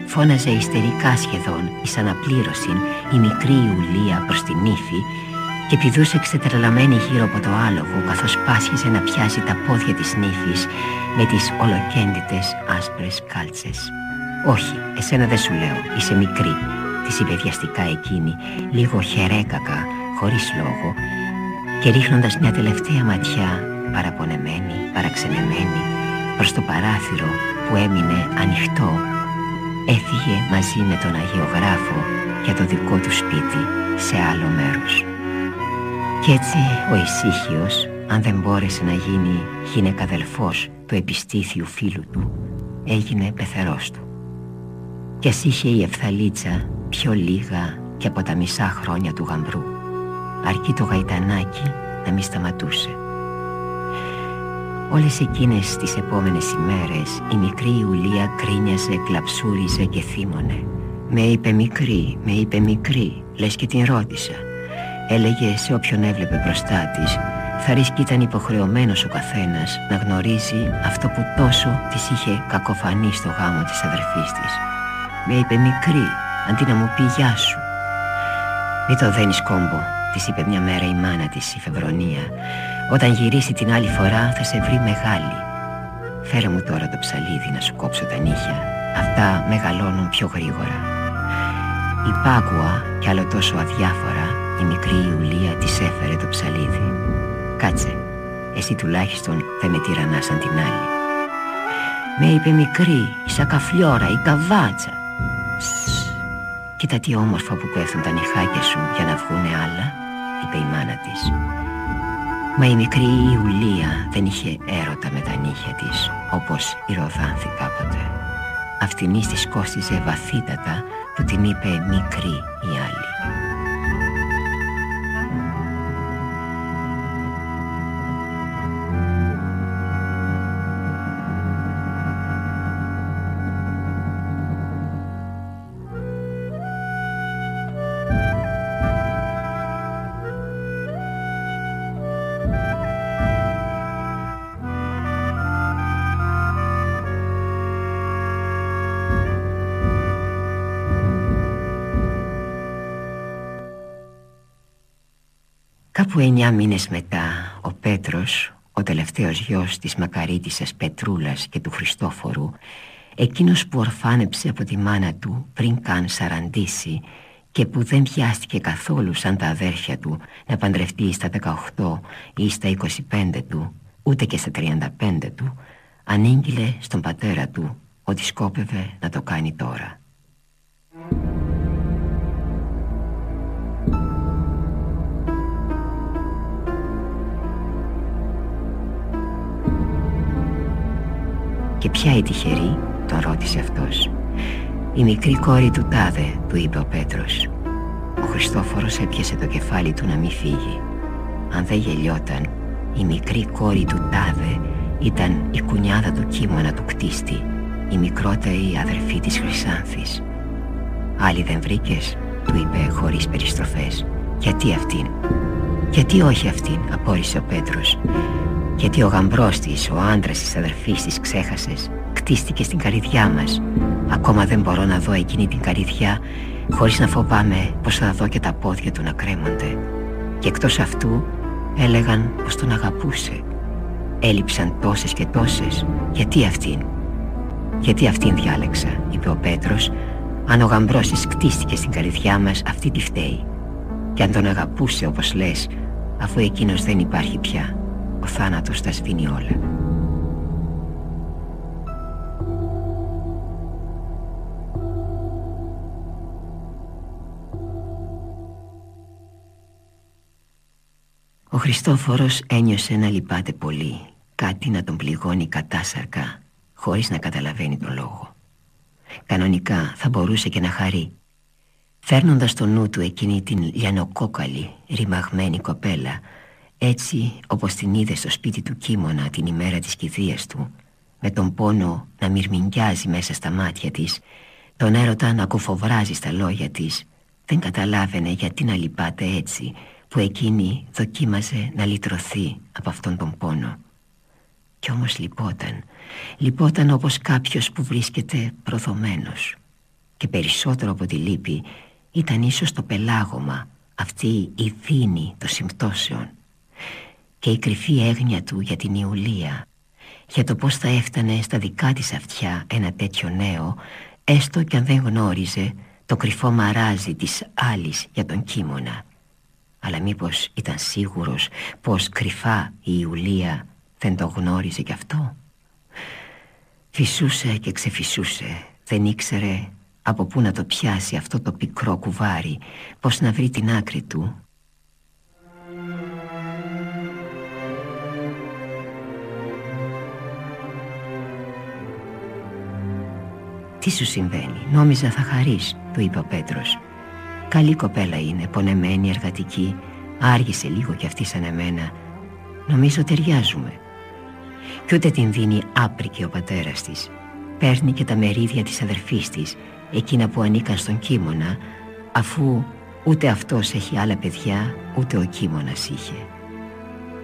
Φώναζε ιστερικά σχεδόν, εις αναπλήρωση, η μικρή Ιουλία προς την ύφη και πηδούσε ξετρελαμένη γύρω από το άλογο καθώς πάσχιζε να πιάσει τα πόδια της νύφης με τις ολοκέντητες άσπρες κάλτσες. «Όχι, εσένα δεν σου λέω, είσαι μικρή», της είπε βιαστικά εκείνη, λίγο χερέκακα, χωρίς λόγο και ρίχνοντας μια τελευταία ματιά παραπονεμένη, παραξενεμένη προς το παράθυρο που έμεινε ανοιχτό έφυγε μαζί με τον Αγιογράφο για το δικό του σπίτι σε άλλο μέρος. Κι έτσι ο ησύχιος, αν δεν μπόρεσε να γίνει γυναικαδελφός του επιστήθιου φίλου του, έγινε πεθερός του. Κι ας είχε η ευθαλίτσα πιο λίγα και από τα μισά χρόνια του γαμπρού, αρκεί το γαϊτανάκι να μη σταματούσε. Όλες εκείνες τις επόμενες ημέρες η μικρή Ιουλία κρίνιαζε, κλαψούριζε και θύμωνε. Με είπε μικρή, με είπε μικρή, λες και την ρώτησα έλεγε σε όποιον έβλεπε μπροστά της θα ρίσκει ήταν υποχρεωμένος ο καθένας να γνωρίζει αυτό που τόσο της είχε κακοφανεί στο γάμο της αδερφής της. Με είπε μικρή, αντί να μου πει γεια σου. Μη το δένεις κόμπο, της είπε μια μέρα η μάνα της, η Φεβρονία. Όταν γυρίσει την άλλη φορά θα σε βρει μεγάλη. Φέρε μου τώρα το ψαλίδι να σου κόψω τα νύχια. Αυτά μεγαλώνουν πιο γρήγορα. Η Πάγουα, κι άλλο τόσο αδιάφορα, η μικρή Ιουλία της έφερε το ψαλίδι. Κάτσε, εσύ τουλάχιστον δεν με τυραννάς σαν την άλλη. Με είπε μικρή, η σακαφλιόρα, η καβάτσα. Κοίτα τι όμορφα που πέφτουν τα νυχάκια σου για να βγούνε άλλα, είπε η μάνα της. Μα η μικρή Ιουλία δεν είχε έρωτα με τα νύχια της, όπως η Ροδάνθη κάποτε. Αυτηνής της κόστιζε βαθύτατα που την είπε μικρή η άλλη. Κάπου εννιά μήνες μετά ο Πέτρος, ο τελευταίος γιος της μακαρίτισσας Πετρούλας και του Χριστόφορου Εκείνος που ορφάνεψε από τη μάνα του πριν καν σαραντήσει και που δεν πιάστηκε καθόλου σαν τα αδέρφια του να παντρευτεί στα 18 ή στα 25 του ούτε και στα 35 του ανήγγειλε στον πατέρα του ότι σκόπευε να το κάνει τώρα. Ποια η τυχερή» τον ρώτησε αυτός. «Η μικρή κόρη του Τάδε» του είπε ο Πέτρος. Ο Χριστόφορος έπιασε το κεφάλι του να μην φύγει. Αν δεν γελιόταν η μικρή κόρη του Τάδε ήταν η κουνιάδα του κίμωνα του κτίστη η μικρότερη αδερφή της Χρυσάνθης. «Άλλη δεν βρήκες» του είπε χωρίς περιστροφές. «Γιατί αυτήν» «Γιατί όχι αυτήν» απόρρισε ο Πέτρος γιατί ο γαμπρός της, ο άντρας της αδερφής της ξέχασες κτίστηκε στην καρδιά μας. Ακόμα δεν μπορώ να δω εκείνη την καρδιά Χωρίς να φοβάμαι πως θα δω και τα πόδια του να κρέμονται. Και εκτός αυτού έλεγαν πως τον αγαπούσε. Έλειψαν τόσες και τόσες. Γιατί αυτήν; Γιατί αυτήν διάλεξα είπε ο Πέτρος Αν ο γαμπρός κτίστηκε στην καρδιά μας αυτή τη φταίει. Και αν τον αγαπούσε όπως λες Αφού εκείνος δεν υπάρχει πια Ο θάνατος τα σβήνει όλα. Ο Χριστόφορος ένιωσε να λυπάται πολύ Κάτι να τον πληγώνει κατάσαρκα Χωρίς να καταλαβαίνει τον λόγο. Κανονικά θα μπορούσε και να χαρεί. Φέρνοντας στο νου του εκείνη την λιανοκόκαλη Ρημαγμένη κοπέλα Έτσι όπως την είδε στο σπίτι του Κίμωνα Την ημέρα της κηδείας του Με τον πόνο να μυρμηγκιάζει μέσα στα μάτια της Τον έρωτα να κουφοβράζει στα λόγια της Δεν καταλάβαινε γιατί να λυπάται έτσι που εκείνη δοκίμαζε να λυτρωθεί από αυτόν τον πόνο. Κι όμως λυπόταν, λυπόταν όπως κάποιος που βρίσκεται προδομένος. Και περισσότερο από τη λύπη ήταν ίσως το πελάγωμα, αυτή η δίνη των συμπτώσεων. Και η κρυφή έγνοια του για την Ιουλία, για το πώς θα έφτανε στα δικά της αυτιά ένα τέτοιο νέο, έστω κι αν δεν γνώριζε το κρυφό μαράζι της άλλης για τον κίμωνα. Αλλά μήπως ήταν σίγουρος πως κρυφά η Ιουλία δεν το γνώριζε κι αυτό; Φυσούσε και ξεφυσούσε Δεν ήξερε από πού να το πιάσει αυτό το πικρό κουβάρι Πως να βρει την άκρη του Τι σου συμβαίνει, νόμιζα θα χαρείς, του είπε ο Πέτρος. Καλή κοπέλα είναι, πονεμένη, εργατική. Άργησε λίγο κι αυτή σαν εμένα. Νομίζω ταιριάζουμε. Κι ούτε την δίνει άπρικη ο πατέρας της. Παίρνει και τα μερίδια της αδερφής της Εκείνα που ανήκαν στον Κίμωνα Αφού ούτε αυτός έχει άλλα παιδιά Ούτε ο Κίμωνας είχε.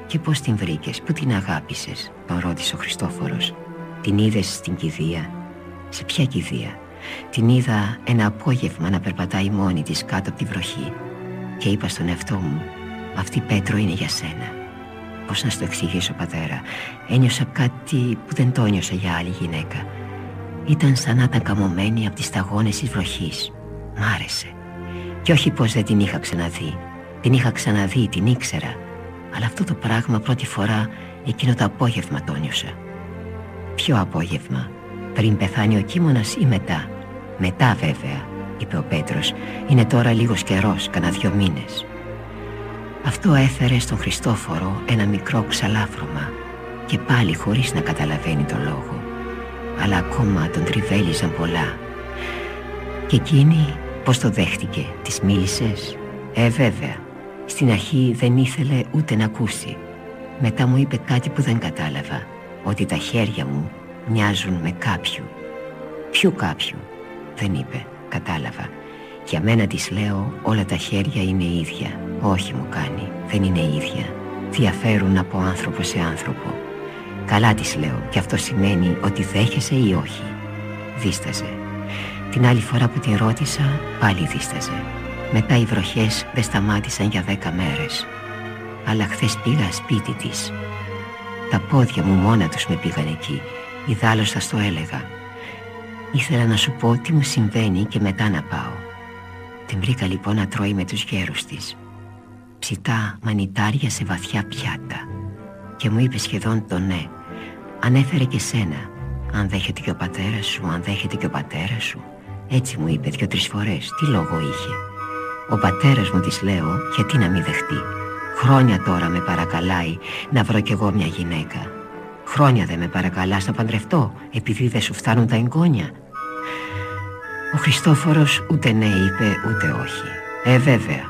Και πως την βρήκες, που την αγάπησες Τον ρώτησε ο Χριστόφορος. Την είδες στην κηδεία; Σε ποια κηδεία. Την είδα ένα απόγευμα να περπατάει μόνη της κάτω από τη βροχή Και είπα στον εαυτό μου Αυτή Πέτρο είναι για σένα Πώς να στο εξηγήσω πατέρα. Ένιωσα κάτι που δεν το ένιωσα για άλλη γυναίκα. Ήταν σαν να ήταν καμωμένη από τις σταγόνες της βροχής. Μ' άρεσε. Και όχι πως δεν την είχα ξαναδεί. Την είχα ξαναδεί, την ήξερα. Αλλά αυτό το πράγμα πρώτη φορά εκείνο το απόγευμα το ένιωσα. Ποιο απόγευμα; Πριν πεθάνει ο κίμωνας ή μετά μετά βέβαια, είπε ο Πέτρος, είναι τώρα λίγος καιρός, κανένα δυο μήνες. Αυτό έφερε στον Χριστόφορο ένα μικρό ξαλάφρωμα και πάλι χωρίς να καταλαβαίνει τον λόγο. Αλλά ακόμα τον τριβέλιζαν πολλά. Και εκείνη πώς το δέχτηκε, της μίλησες; Ε βέβαια, στην αρχή δεν ήθελε ούτε να ακούσει. Μετά μου είπε κάτι που δεν κατάλαβα, ότι τα χέρια μου μοιάζουν με κάποιου. Ποιου κάποιου, δεν είπε, κατάλαβα. Για μένα της λέω όλα τα χέρια είναι ίδια. Όχι μου κάνει, δεν είναι ίδια. Διαφέρουν από άνθρωπο σε άνθρωπο. Καλά της λέω και αυτό σημαίνει ότι δέχεσαι ή όχι. Δίσταζε. Την άλλη φορά που την ρώτησα πάλι δίσταζε. Μετά οι βροχές δεν σταμάτησαν για δέκα μέρες. Αλλά χθες πήγα σπίτι της. Τα πόδια μου μόνα τους με πήγαν εκεί Ιδάλλως θα στο έλεγα Ήθελα να σου πω τι μου συμβαίνει και μετά να πάω. Την βρήκα λοιπόν να τρώει με τους γέρους της. Ψητά μανιτάρια σε βαθιά πιάτα. Και μου είπε σχεδόν το ναι. Ανέφερε και σένα. Αν δέχεται και ο πατέρας σου, αν δέχεται και ο πατέρας σου. Έτσι μου είπε δυο-τρεις φορές. Τι λόγο είχε. Ο πατέρας μου της λέω, γιατί να μην δεχτεί. Χρόνια τώρα με παρακαλάει να βρω κι εγώ μια γυναίκα. Χρόνια δεν με παρακαλάς να παντρευτώ επειδή δεν σου φτάνουν τα εγγόνια. Ο Χριστόφορος ούτε ναι είπε ούτε όχι. Ε βέβαια,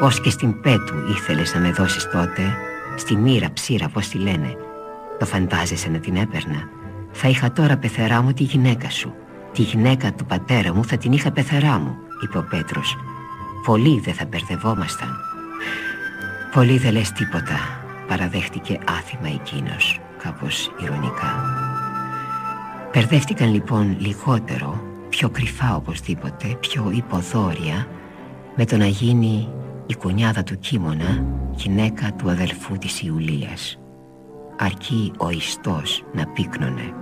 ως και στην πέτου ήθελες να με δώσεις τότε, στη μοίρα ψήρα πως τη λένε. Το φαντάζεσαι να την έπαιρνα. Θα είχα τώρα πεθερά μου τη γυναίκα σου. Τη γυναίκα του πατέρα μου θα την είχα πεθερά μου, είπε ο Πέτρος. Πολύ δεν θα μπερδευόμασταν. Πολύ δεν λες τίποτα, παραδέχτηκε άθιμα εκείνος κάπως ηρωνικά. Περδεύτηκαν λοιπόν λιγότερο, πιο κρυφά οπωσδήποτε, πιο υποδόρια με το να γίνει η κουνιάδα του Κίμωνα γυναίκα του αδελφού της Ιουλίας αρκεί ο ιστός να πύκνωνε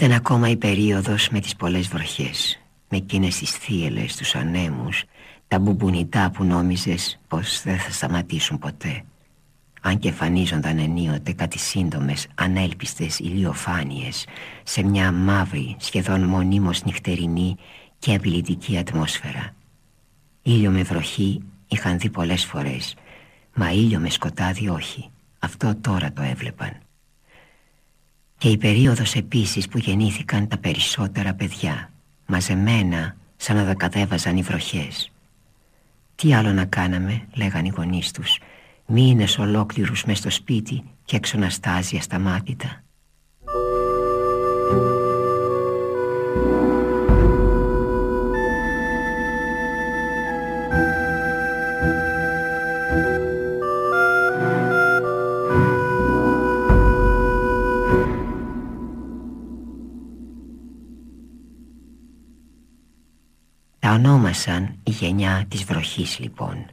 Ήταν ακόμα η περίοδος με τις πολλές βροχές Με εκείνες τις θύελες, τους ανέμους Τα μπουμπονιτά που νόμιζες πως δεν θα σταματήσουν ποτέ. Αν και εμφανίζονταν ενίοτε κάτι σύντομες ανέλπιστες ηλιοφάνειες Σε μια μαύρη σχεδόν μονίμως νυχτερινή και απειλητική ατμόσφαιρα. Ήλιο με βροχή είχαν δει πολλές φορές Μα ήλιο με σκοτάδι όχι. Αυτό τώρα το έβλεπαν και η περίοδος επίσης που γεννήθηκαν τα περισσότερα παιδιά Μαζεμένα σαν να δακαδεύαζαν οι βροχές. Τι άλλο να κάναμε λέγαν οι γονείς τους Μήνες ολόκληρους μες στο σπίτι και έξω να στάζει ασταμάτητα ονόμασαν η γενιά της βροχής λοιπόν.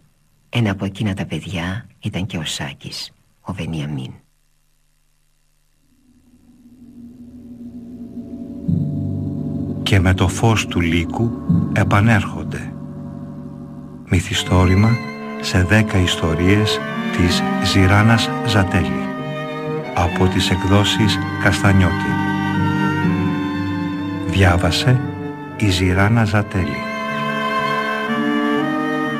Ένα από εκείνα τα παιδιά ήταν και ο Σάκης, ο Βενιαμίν. Και με το φως του λύκου επανέρχονται. Μυθιστόρημα σε δέκα ιστορίες της Ζηράνας Ζατέλη από τις εκδόσεις Καστανιώτη. Διάβασε η Ζηράνα Ζατέλη